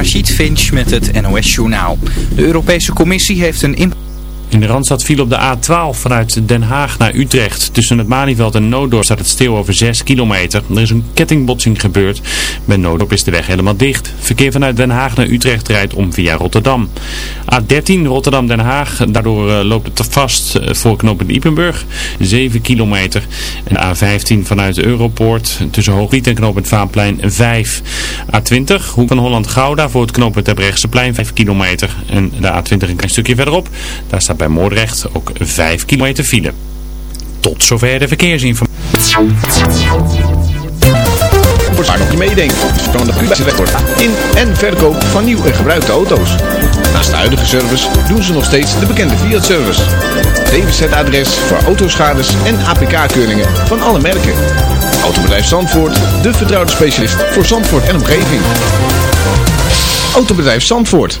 Rachid Finch met het NOS-journaal. De Europese Commissie heeft een... In de Randstad viel op de A12 vanuit Den Haag naar Utrecht. Tussen het Malieveld en Noodorp staat het stil over 6 kilometer. Er is een kettingbotsing gebeurd. Bij Noodorp is de weg helemaal dicht. Verkeer vanuit Den Haag naar Utrecht rijdt om via Rotterdam. A13 Rotterdam-Den Haag. Daardoor eh, loopt het vast eh, voor knooppunt Ipenburg. 7 kilometer. En A15 vanuit Europoort tussen Hoogriet en knooppunt Vaanplein 5. A20 Hoek van Holland-Gouda voor het knooppunt plein 5 kilometer. En de A20 een klein stukje verderop. Daar staat bij Moordrecht ook 5 kilometer file. Tot zover de verkeersinformatie. Waar nog meedenken. De in en verkoop van nieuw en gebruikte auto's. Naast de huidige service doen ze nog steeds de bekende Fiat-service. DWZ-adres voor autoschades en APK-keuringen van alle merken. Autobedrijf Zandvoort, de vertrouwde specialist voor Zandvoort en omgeving. Autobedrijf Zandvoort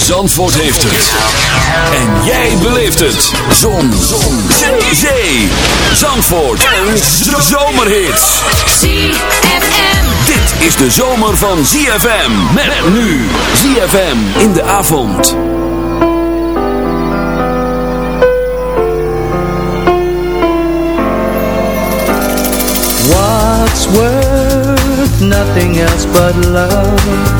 Zandvoort heeft het. En jij beleeft het. Zon. Zon. Zee. Zee. Zandvoort. En zomerhits. ZFM. Dit is de zomer van ZFM. Met nu. ZFM in de avond. What's worth nothing else but love?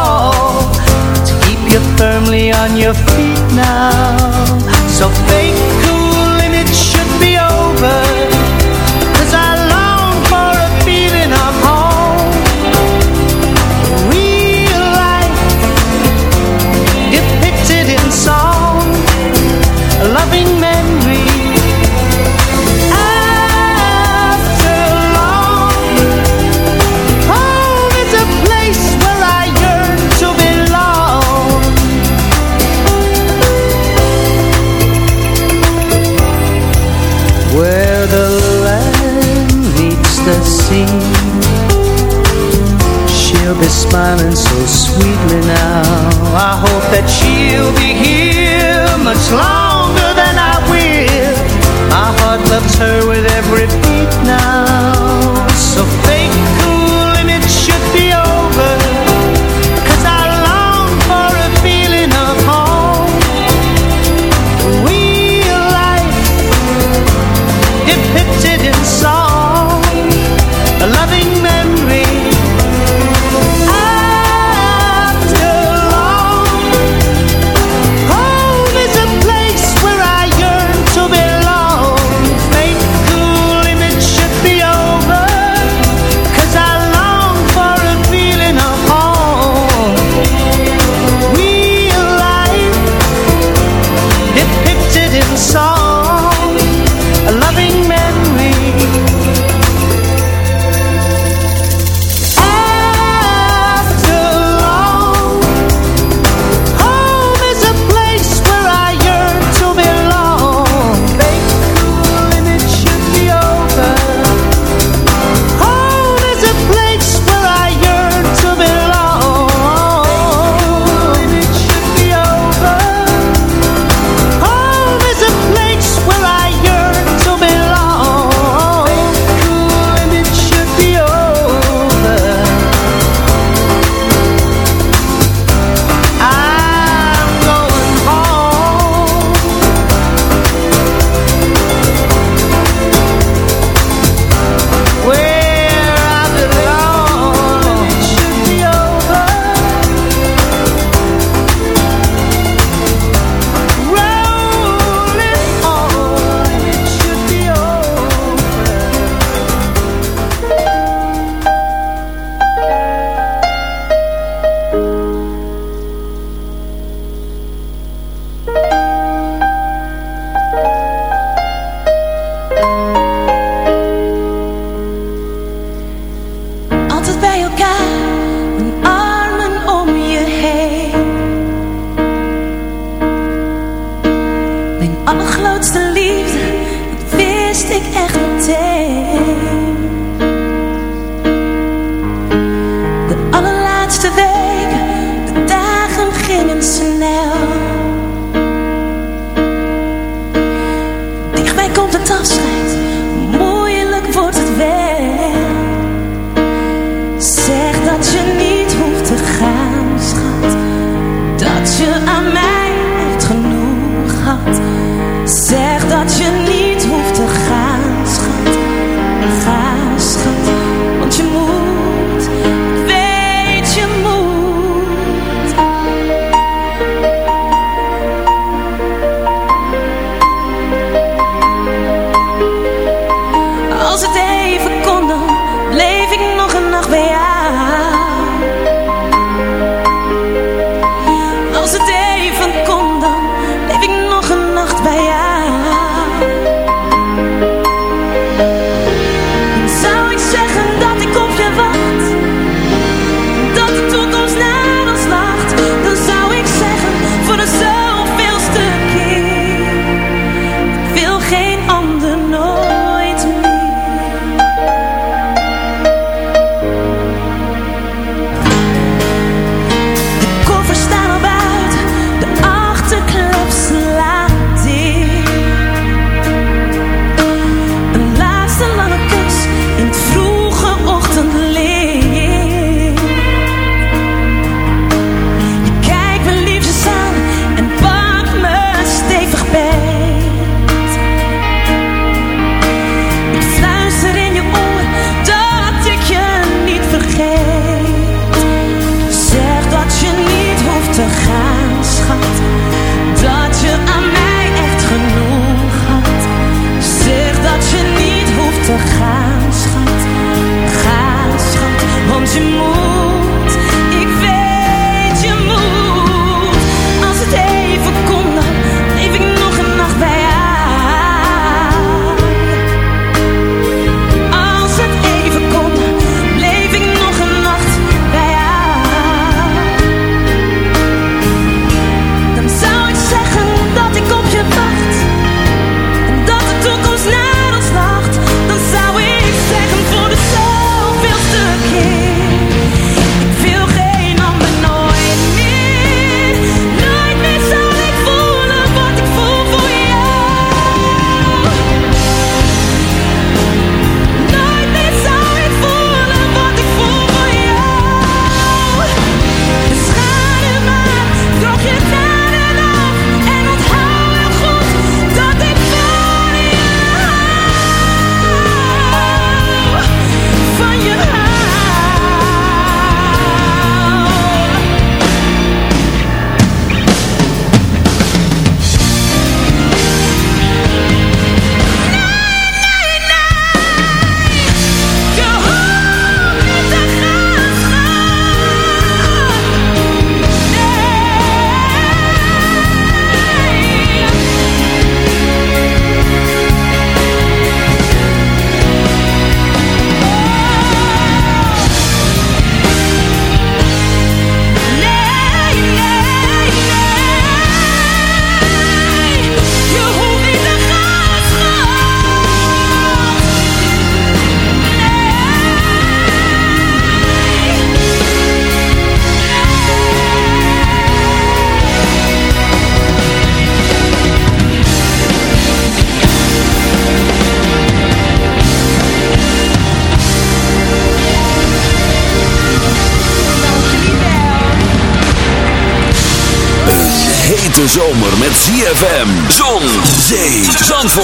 firmly on your feet now. So fake smiling so sweetly now. I hope that she'll be here much longer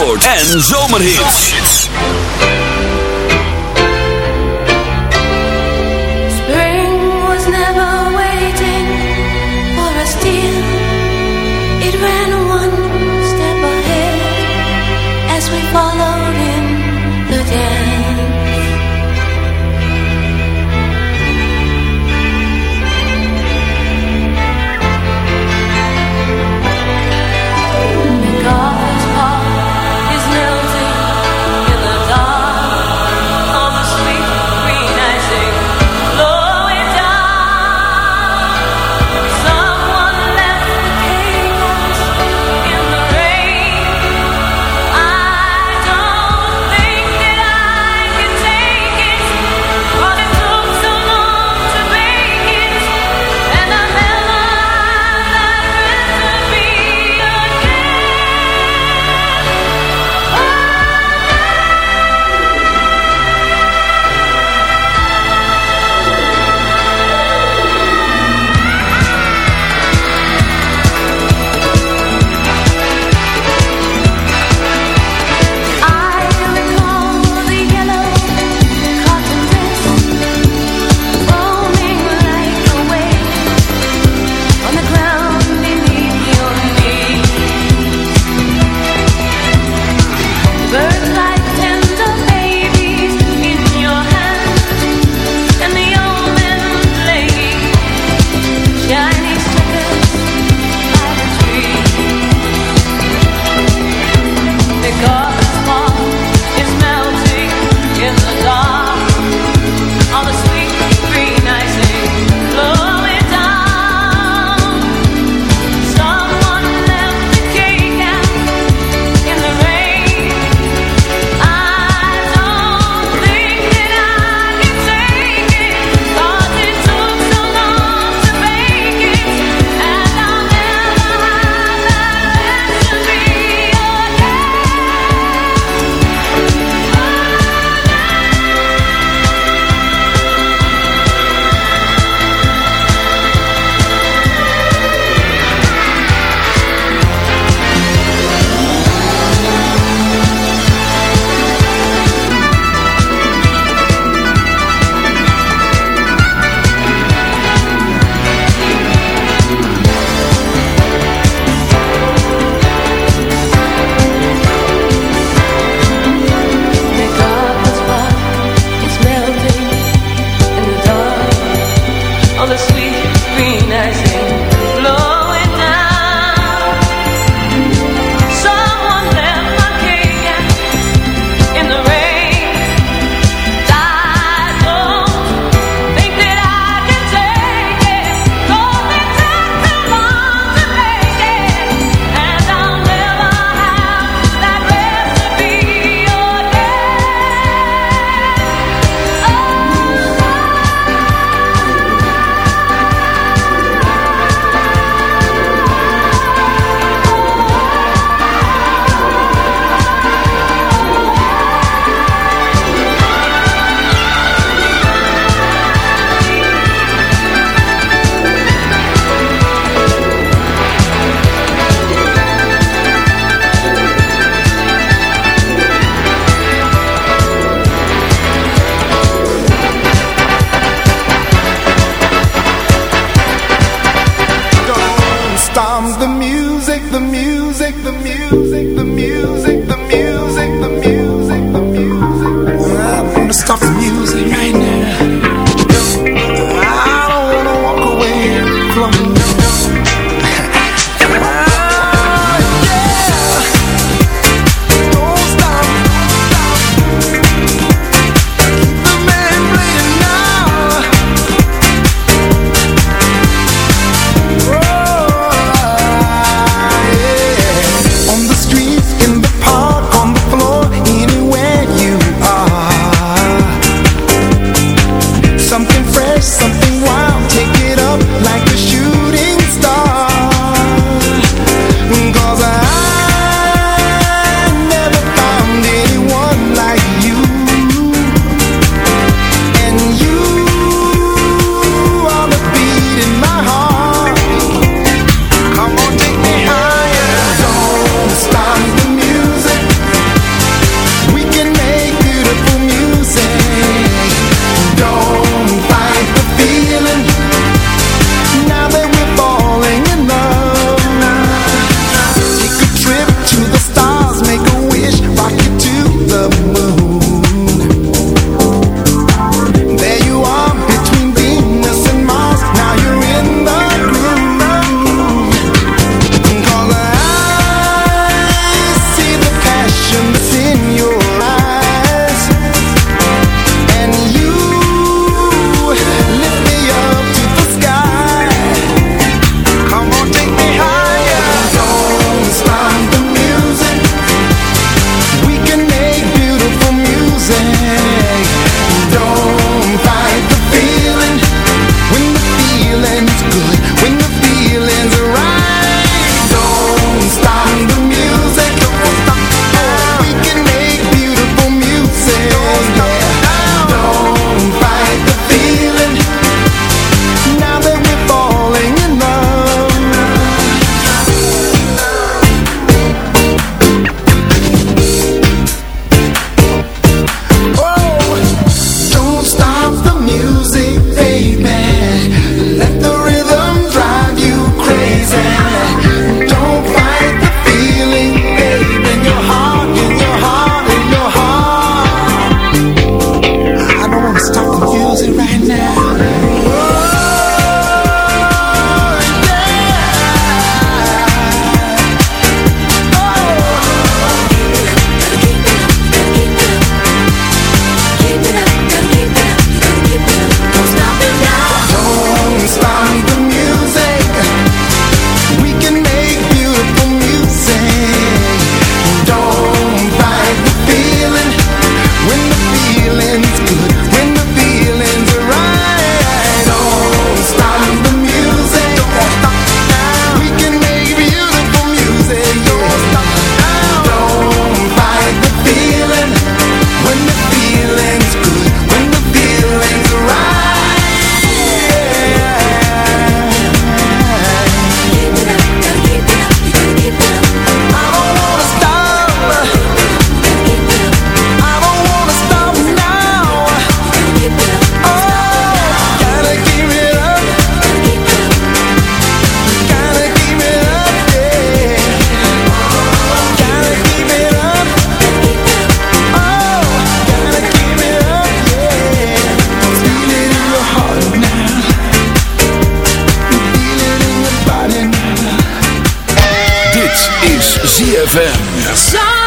en zomerhits. ZFM.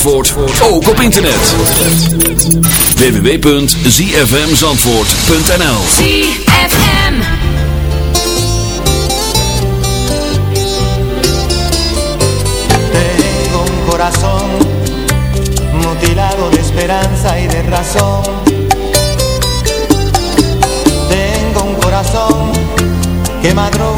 Zandvoort ook op internet. www.zfmzandvoort.nl ZFM Tengo un corazón mutilado de esperanza y de razón. Tengo un corazón que madró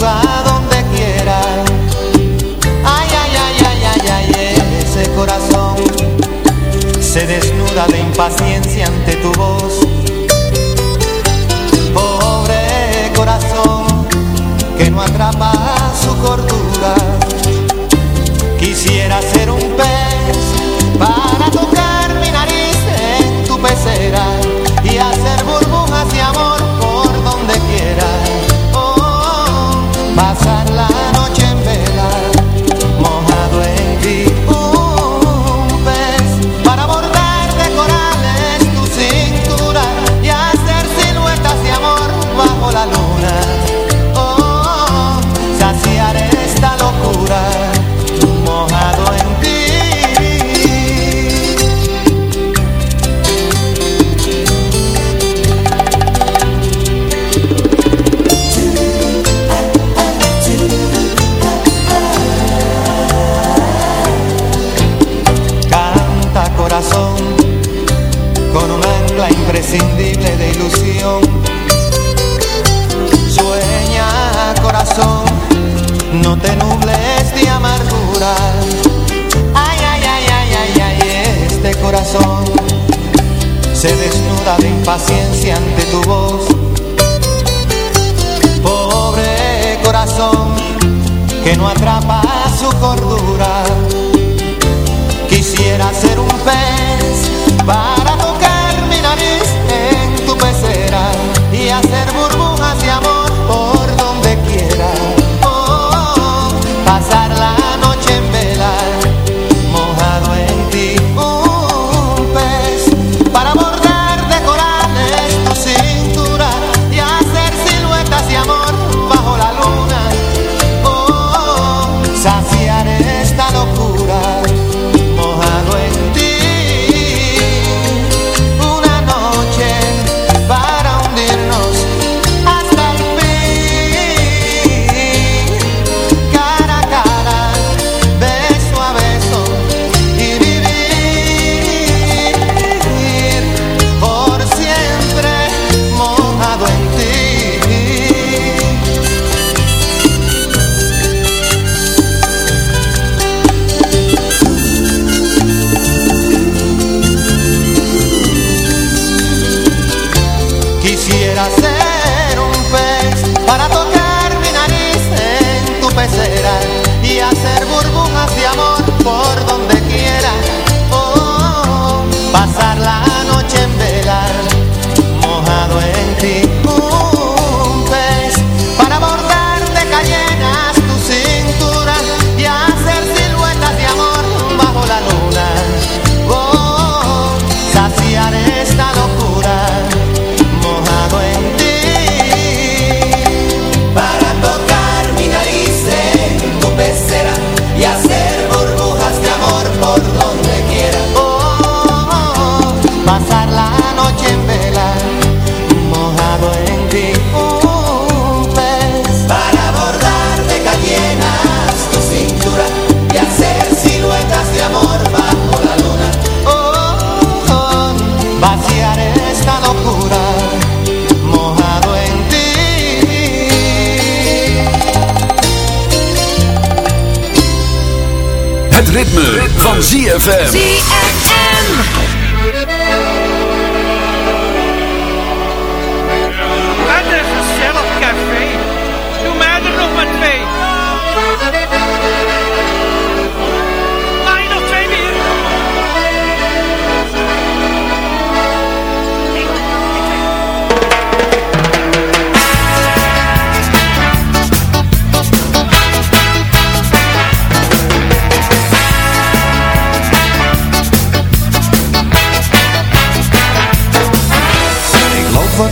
paciencia ante tu voz. ritme, van ZFM.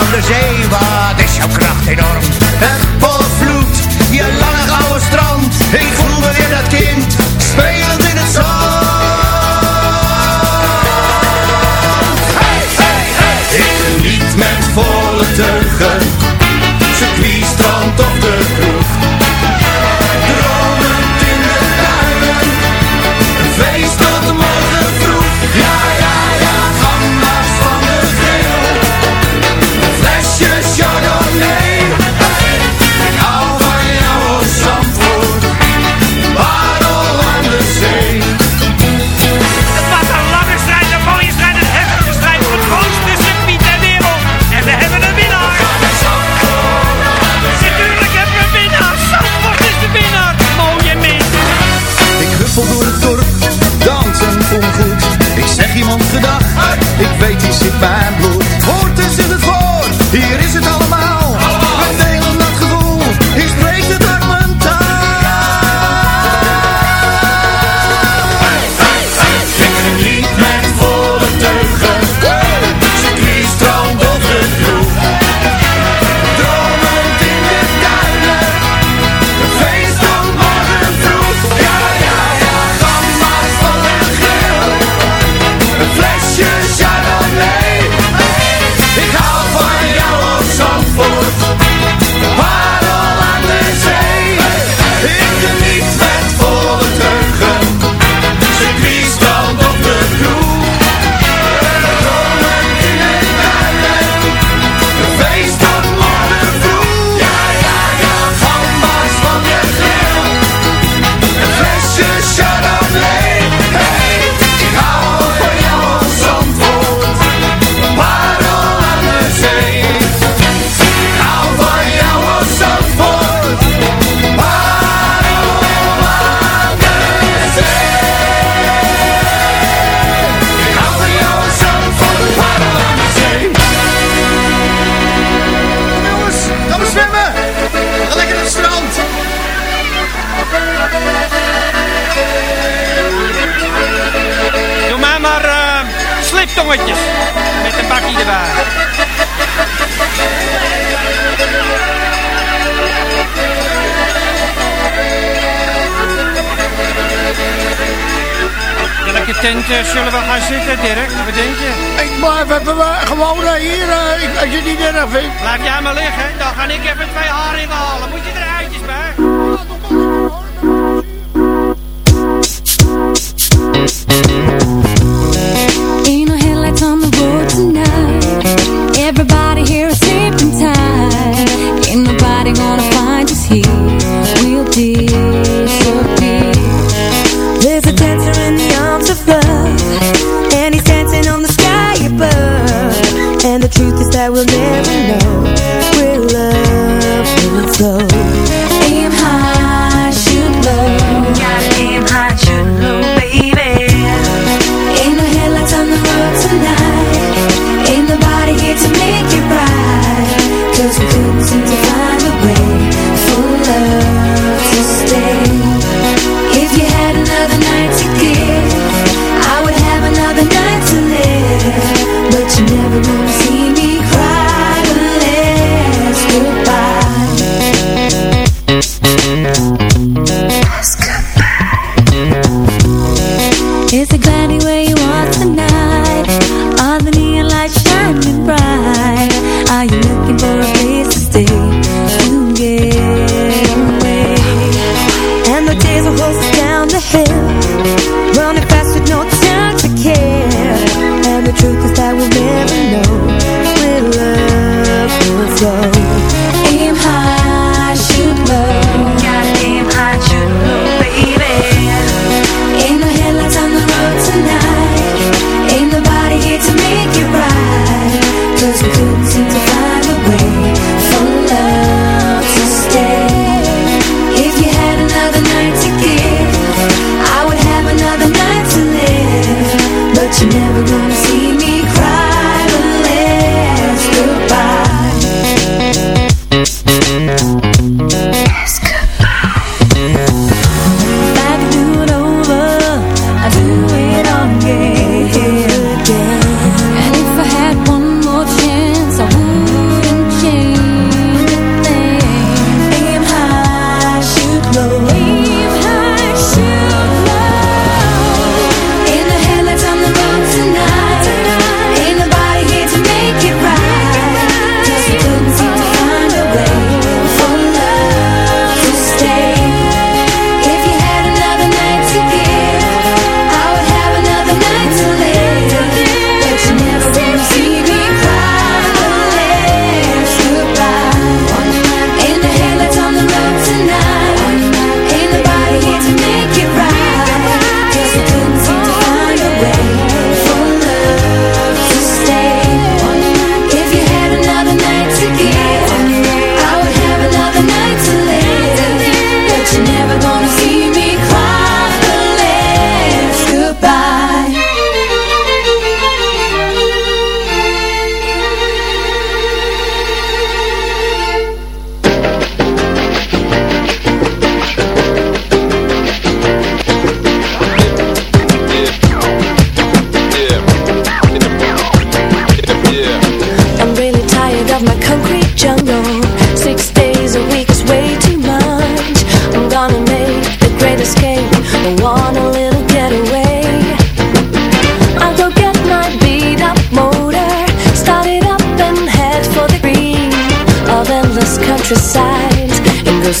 van de zee, wat is jouw kracht enorm? Het volle vloed, je lange gouden strand, ik voel me weer dat kind, spelend in het zand. Hey, hey, hey! Ik met volle teugen tent eh, zullen we gaan zitten, Dirk? Wat denk je? Ik blijf we eh, gewoon eh, hier, als je niet erg vindt. Laat jij maar liggen, dan ga ik even twee haringen halen. Moet je I will never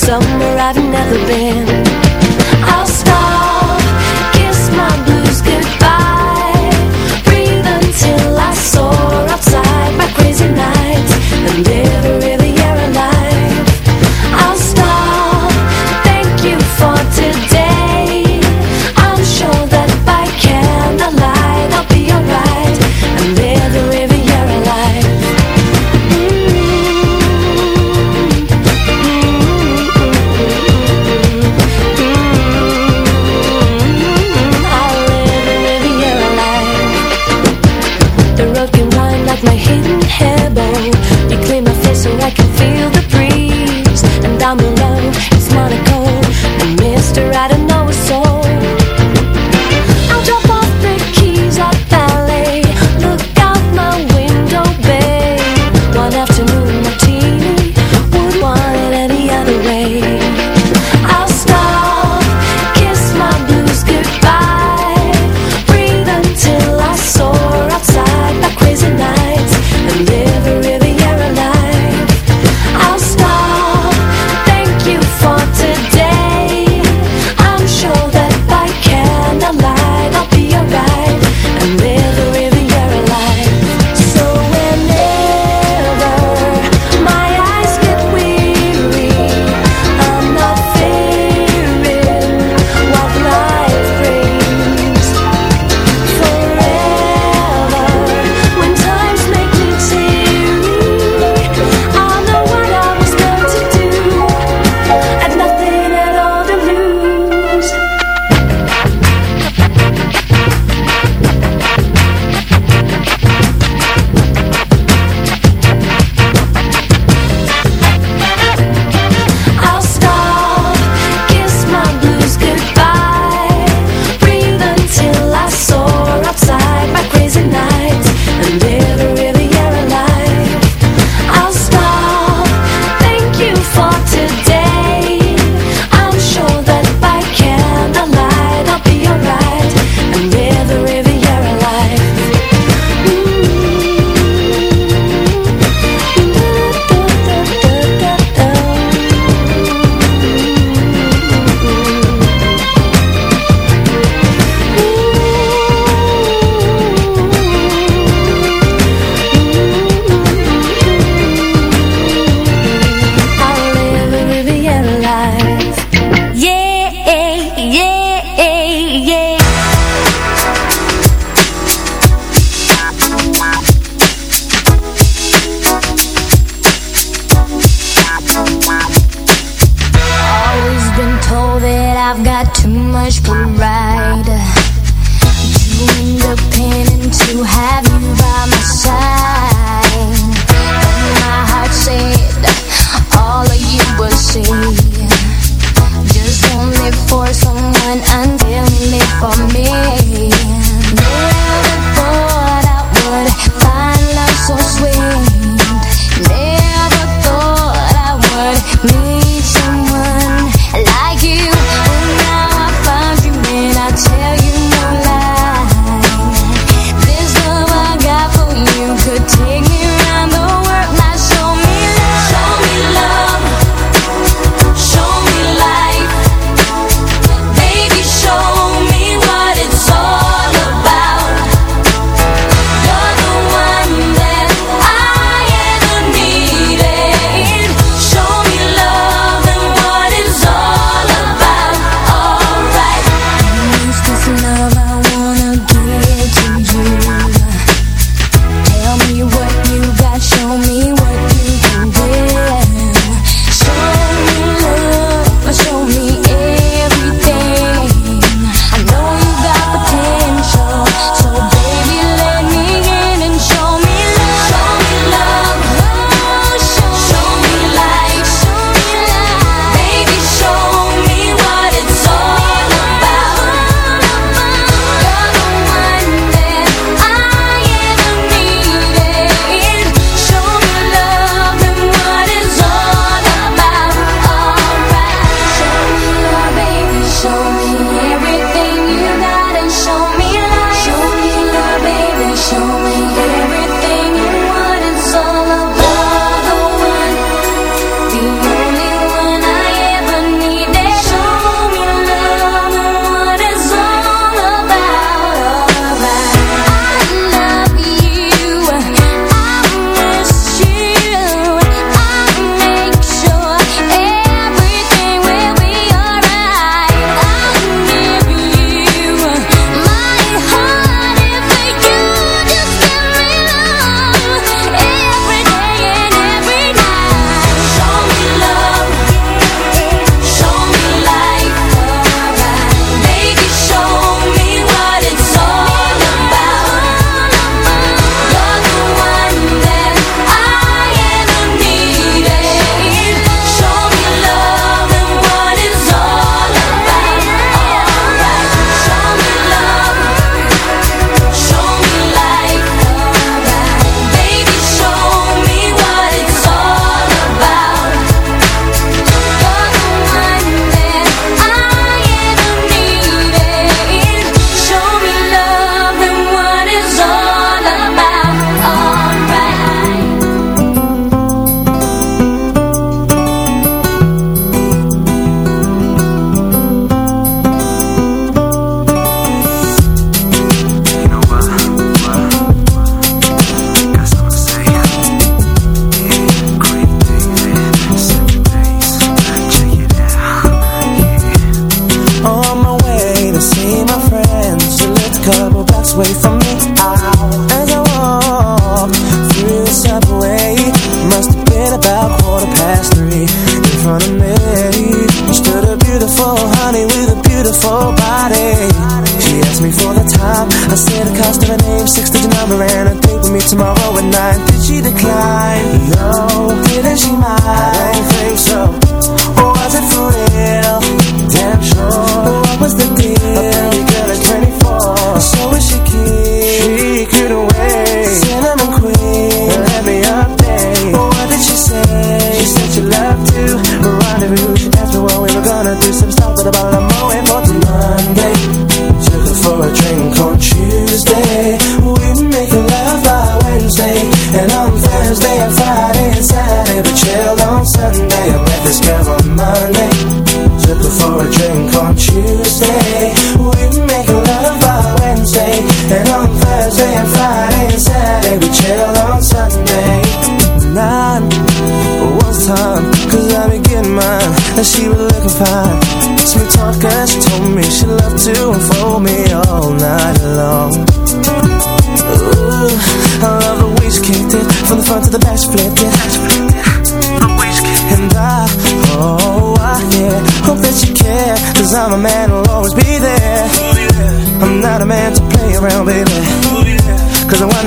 summer I've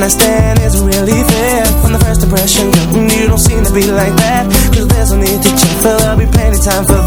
understand isn't really fair. From the first impression, you don't seem to be like that. Cause there's no need to check, but there'll be plenty time for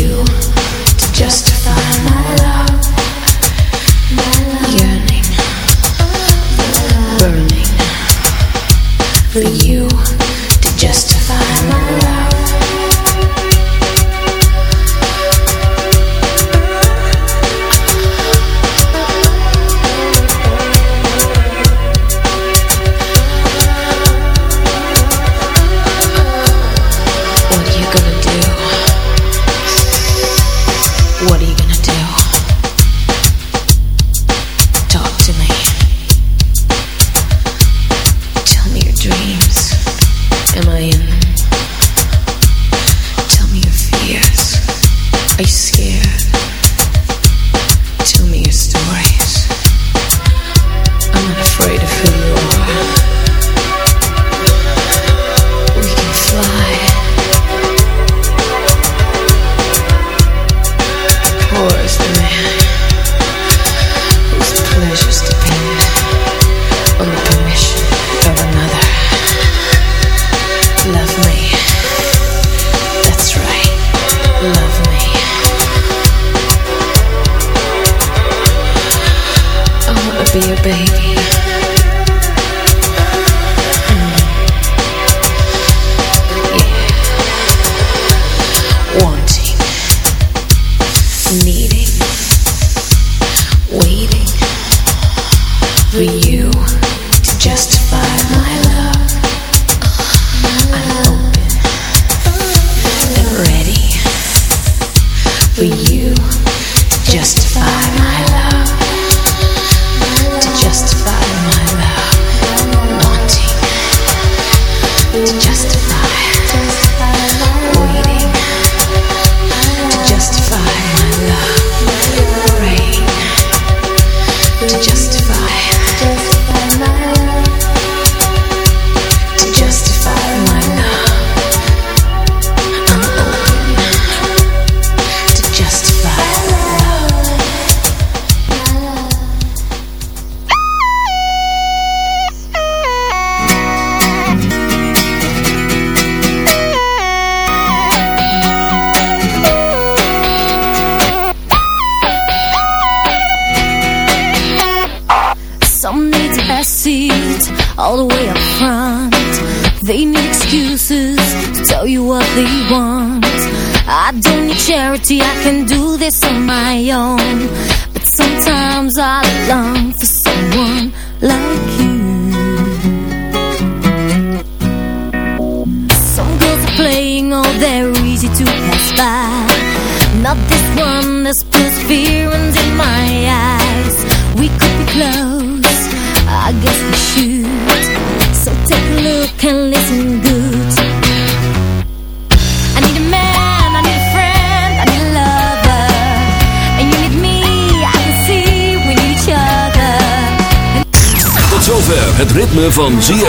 you to justify.